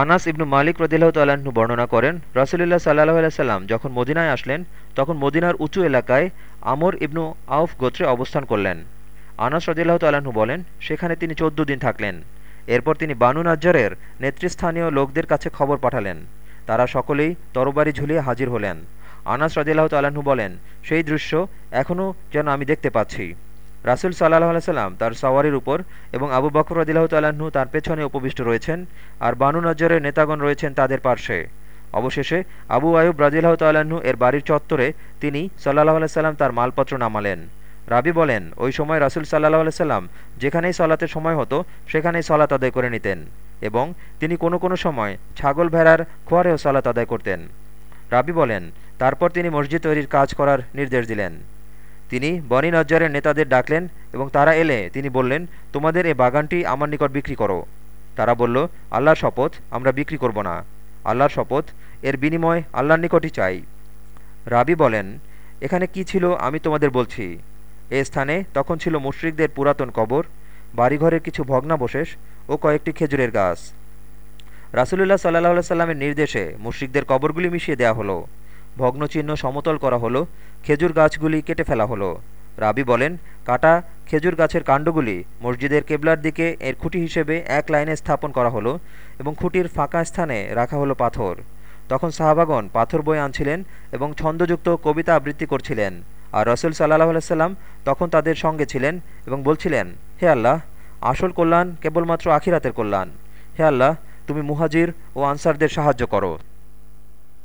আনাস ইবনু মালিক রদিল্লাহ তাল্লাহ্ন বর্ণনা করেন, রসুলুল্লাহ সাল্লাহ আলাইসাল্লাম যখন মদিনায় আসলেন, তখন মদিনার উঁচু এলাকায় আমর ইবনু আউফ গোত্রে অবস্থান করলেন। আনাস রদিল্লাহ তাল্লাহ্ন বলেন, সেখানে তিনি চোদ্দ দিন থাকলেন। এরপর তিনি বানু নাজ্জারের নেতৃস্থানীয় লোকদের কাছে খবর পাঠালেন। তারা সকলেই তরবারি ঝুলিয়ে হাজির হলেন। আনাস রদিল্লাহ তাল্লাহ্ন বলেন, সেই দৃশ্য এখনও যেন আমি দেখতে পাচ্ছি। রাসুল সাল্লাহ আলাইসাল্লাম তার সওয়ারির উপর এবং আবু বকর রদিল্লাহ তাল্লাহ্ন তার পেছনে উপবিষ্ট রয়েছেন আর বানু নজরের নেতাগণ রয়েছেন তাদের পার্শ্বে। অবশেষে আবু আয়ুব রাজিল্লাহ তাল্লাহ্ন এর বাড়ির চত্বরে তিনি সাল্লাহ আলাইসাল্লাম তার মালপত্র নামালেন। রাবি বলেন, ওই সময় রাসুল সাল্লাহ আলাইসাল্লাম যেখানেই সলাতের সময় হতো, সেখানেই সলাত আদায় করে নিতেন এবং তিনি কোনো কোনো সময় ছাগল ভেড়ার খোয়ারেও সলাত আদায় করতেন। রাবি বলেন, তারপর তিনি মসজিদ তৈরির কাজ করার নির্দেশ দিলেন। তিনি বনি নজ্জারের নেতাদের ডাকলেন এবং তারা এলে তিনি বললেন, তোমাদের এ বাগানটি আমার নিকট বিক্রি করো। তারা বলল, আল্লাহর শপথ আমরা বিক্রি করব না। আল্লাহর শপথ এর বিনিময় আল্লাহর নিকটই চাই। রাবি বলেন, এখানে কি ছিল আমি তোমাদের বলছি। এ স্থানে তখন ছিল মুশরিকদের পুরাতন কবর, বাড়িঘরের কিছু ভগ্নাবশেষ ও কয়েকটি খেজুরের গাছ। রাসুলুল্লাহ সাল্লাহ সাল্লামের নির্দেশে মুশরিকদের কবরগুলি মিশিয়ে দেয়া হলো। ভগ্নচিহ্ন সমতল করা হলো, খেজুর গাছগুলি কেটে ফেলা হলো। রাবি বলেন, কাটা খেজুর গাছের কাণ্ডগুলি মসজিদের কেবলার দিকে এর খুঁটি হিসেবে এক লাইনে স্থাপন করা হলো এবং খুঁটির ফাঁকা স্থানে রাখা হলো পাথর। তখন সাহাবাগন পাথর বই আনছিলেন এবং ছন্দযুক্ত কবিতা আবৃত্তি করছিলেন। আর রসুল সাল্লাহ আলাইসাল্লাম তখন তাদের সঙ্গে ছিলেন এবং বলছিলেন, হে আল্লাহ, আসল কল্যাণ কেবলমাত্র আখিরাতের কল্যাণ। হে আল্লাহ, তুমি মুহাজির ও আনসারদের সাহায্য করো।